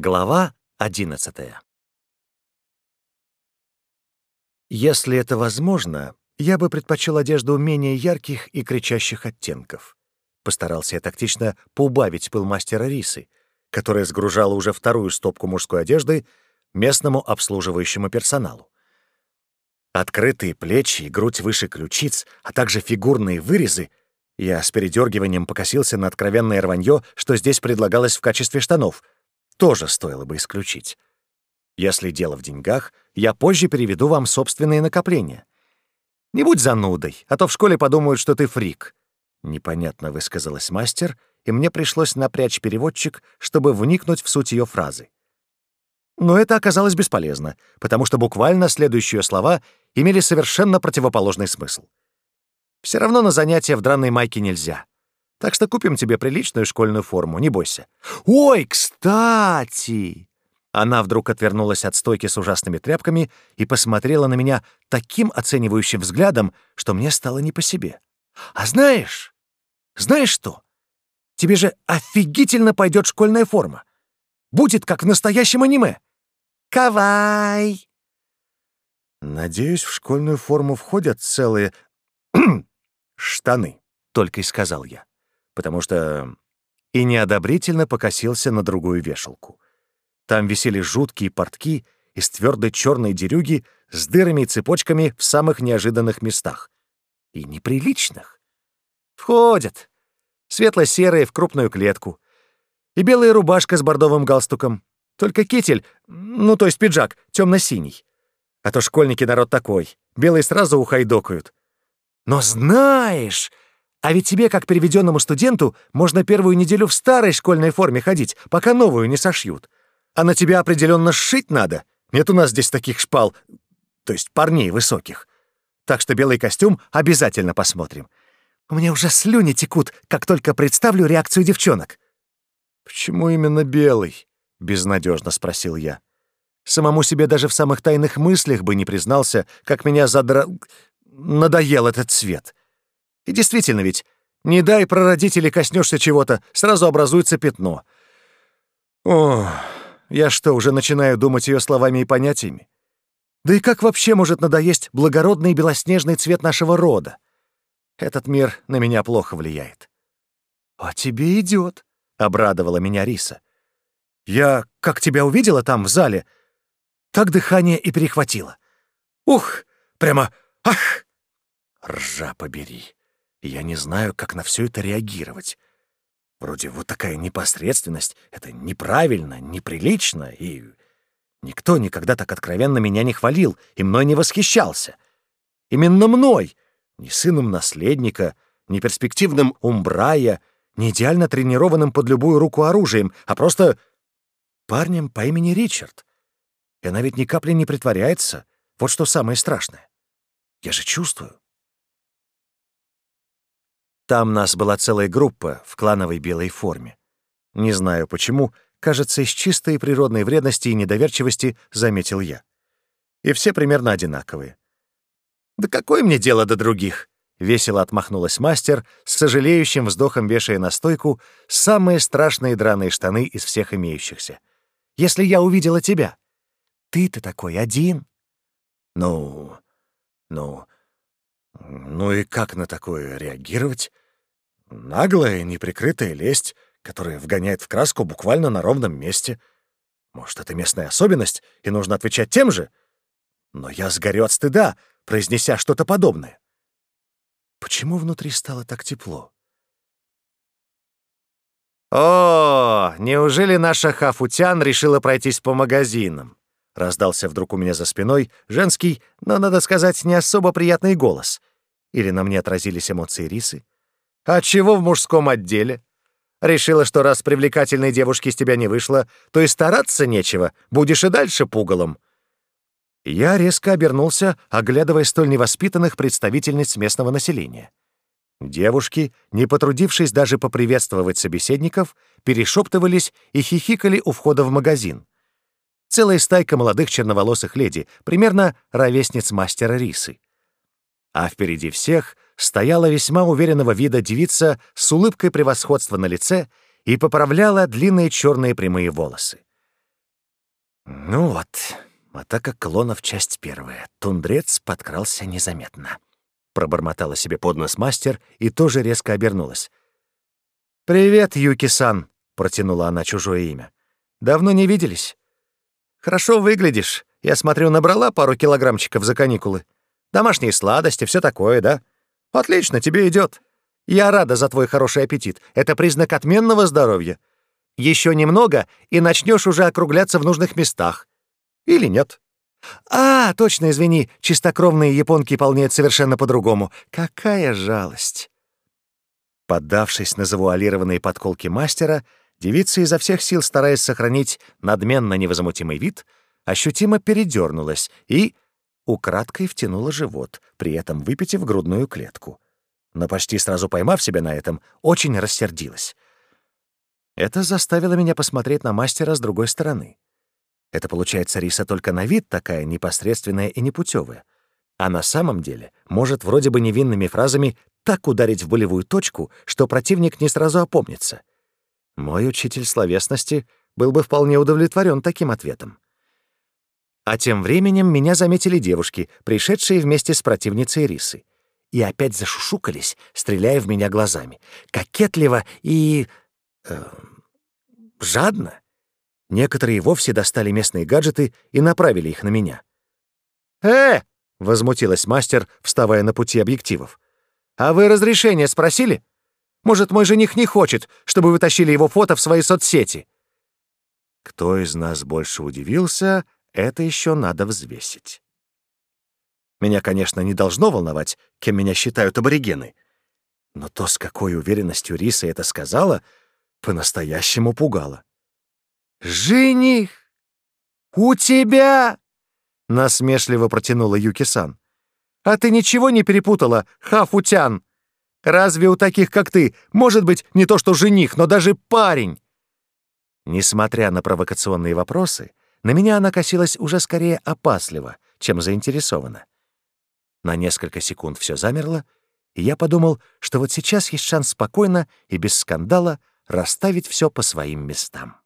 Глава 11 Если это возможно, я бы предпочел одежду менее ярких и кричащих оттенков. Постарался я тактично поубавить пыл мастера Рисы, которая сгружала уже вторую стопку мужской одежды местному обслуживающему персоналу. Открытые плечи и грудь выше ключиц, а также фигурные вырезы — я с передергиванием покосился на откровенное рванье, что здесь предлагалось в качестве штанов — тоже стоило бы исключить. Если дело в деньгах, я позже переведу вам собственные накопления. Не будь занудой, а то в школе подумают, что ты фрик. Непонятно высказалась мастер, и мне пришлось напрячь переводчик, чтобы вникнуть в суть ее фразы. Но это оказалось бесполезно, потому что буквально следующие слова имели совершенно противоположный смысл. Все равно на занятия в дранной майке нельзя. Так что купим тебе приличную школьную форму, не бойся». «Ой, кстати!» Она вдруг отвернулась от стойки с ужасными тряпками и посмотрела на меня таким оценивающим взглядом, что мне стало не по себе. «А знаешь, знаешь что? Тебе же офигительно пойдет школьная форма. Будет как в настоящем аниме. Кавай!» «Надеюсь, в школьную форму входят целые штаны», — только и сказал я потому что... И неодобрительно покосился на другую вешалку. Там висели жуткие портки из твердой черной дерюги с дырами и цепочками в самых неожиданных местах. И неприличных. Входят. Светло-серые в крупную клетку. И белая рубашка с бордовым галстуком. Только китель, ну то есть пиджак, темно-синий. А то школьники народ такой. Белые сразу ухайдокают. Но знаешь, а ведь тебе, как переведенному студенту, можно первую неделю в старой школьной форме ходить, пока новую не сошьют. А на тебя определенно сшить надо. Нет у нас здесь таких шпал, то есть парней высоких. Так что белый костюм обязательно посмотрим. У меня уже слюни текут, как только представлю реакцию девчонок. «Почему именно белый?» — безнадежно спросил я. Самому себе даже в самых тайных мыслях бы не признался, как меня задра... надоел этот цвет. И действительно ведь, не дай прародители коснешься чего-то, сразу образуется пятно. О, я что, уже начинаю думать ее словами и понятиями? Да и как вообще может надоесть благородный белоснежный цвет нашего рода? Этот мир на меня плохо влияет. «А тебе идет», — обрадовала меня Риса. «Я, как тебя увидела там, в зале, так дыхание и перехватило. Ух, прямо, ах!» «Ржа побери!» Я не знаю, как на все это реагировать. Вроде вот такая непосредственность — это неправильно, неприлично, и никто никогда так откровенно меня не хвалил и мной не восхищался. Именно мной, не сыном наследника, не перспективным умбрая, не идеально тренированным под любую руку оружием, а просто парнем по имени Ричард. И она ведь ни капли не притворяется. Вот что самое страшное. Я же чувствую. Там нас была целая группа в клановой белой форме. Не знаю почему, кажется, из чистой природной вредности и недоверчивости заметил я. И все примерно одинаковые. «Да какое мне дело до других?» — весело отмахнулась мастер, с сожалеющим вздохом вешая на стойку самые страшные драные штаны из всех имеющихся. «Если я увидела тебя, ты-то такой один». «Ну, ну, ну и как на такое реагировать? Наглая, неприкрытая лесть, которая вгоняет в краску буквально на ровном месте. Может, это местная особенность, и нужно отвечать тем же? Но я сгорю от стыда, произнеся что-то подобное. Почему внутри стало так тепло? «О, неужели наша Хафутян решила пройтись по магазинам?» — раздался вдруг у меня за спиной женский, но, надо сказать, не особо приятный голос. Или на мне отразились эмоции Рисы? «А чего в мужском отделе?» «Решила, что раз привлекательной девушки из тебя не вышло, то и стараться нечего, будешь и дальше пугалом». Я резко обернулся, оглядывая столь невоспитанных представительниц местного населения. Девушки, не потрудившись даже поприветствовать собеседников, перешептывались и хихикали у входа в магазин. Целая стайка молодых черноволосых леди, примерно ровесниц мастера рисы а впереди всех стояла весьма уверенного вида девица с улыбкой превосходства на лице и поправляла длинные черные прямые волосы. Ну вот, атака клонов, часть первая. Тундрец подкрался незаметно. Пробормотала себе под нос мастер и тоже резко обернулась. «Привет, Юки-сан!» — протянула она чужое имя. «Давно не виделись?» «Хорошо выглядишь. Я смотрю, набрала пару килограммчиков за каникулы». Домашние сладости, все такое, да? Отлично, тебе идет. Я рада за твой хороший аппетит. Это признак отменного здоровья. Еще немного, и начнешь уже округляться в нужных местах. Или нет? А, точно, извини, чистокровные японки полнеют совершенно по-другому. Какая жалость. Поддавшись на завуалированные подколки мастера, девица изо всех сил, стараясь сохранить надменно невозмутимый вид, ощутимо передернулась и, украдкой втянула живот, при этом выпитив грудную клетку. Но почти сразу поймав себя на этом, очень рассердилась. Это заставило меня посмотреть на мастера с другой стороны. Это получается риса только на вид такая непосредственная и непутевая. А на самом деле может вроде бы невинными фразами так ударить в болевую точку, что противник не сразу опомнится. Мой учитель словесности был бы вполне удовлетворен таким ответом. А тем временем меня заметили девушки, пришедшие вместе с противницей Рисы, и опять зашушукались, стреляя в меня глазами, кокетливо и... Э, жадно. Некоторые вовсе достали местные гаджеты и направили их на меня. «Э!» — возмутилась мастер, вставая на пути объективов. «А вы разрешение спросили? Может, мой жених не хочет, чтобы вытащили его фото в свои соцсети?» Кто из нас больше удивился, это еще надо взвесить. Меня, конечно, не должно волновать, кем меня считают аборигены. Но то, с какой уверенностью Риса это сказала, по-настоящему пугало. «Жених! У тебя!» — насмешливо протянула Юки-сан. «А ты ничего не перепутала, Хафутян? Разве у таких, как ты, может быть не то что жених, но даже парень?» Несмотря на провокационные вопросы, на меня она косилась уже скорее опасливо, чем заинтересованно. На несколько секунд все замерло, и я подумал, что вот сейчас есть шанс спокойно и без скандала расставить все по своим местам.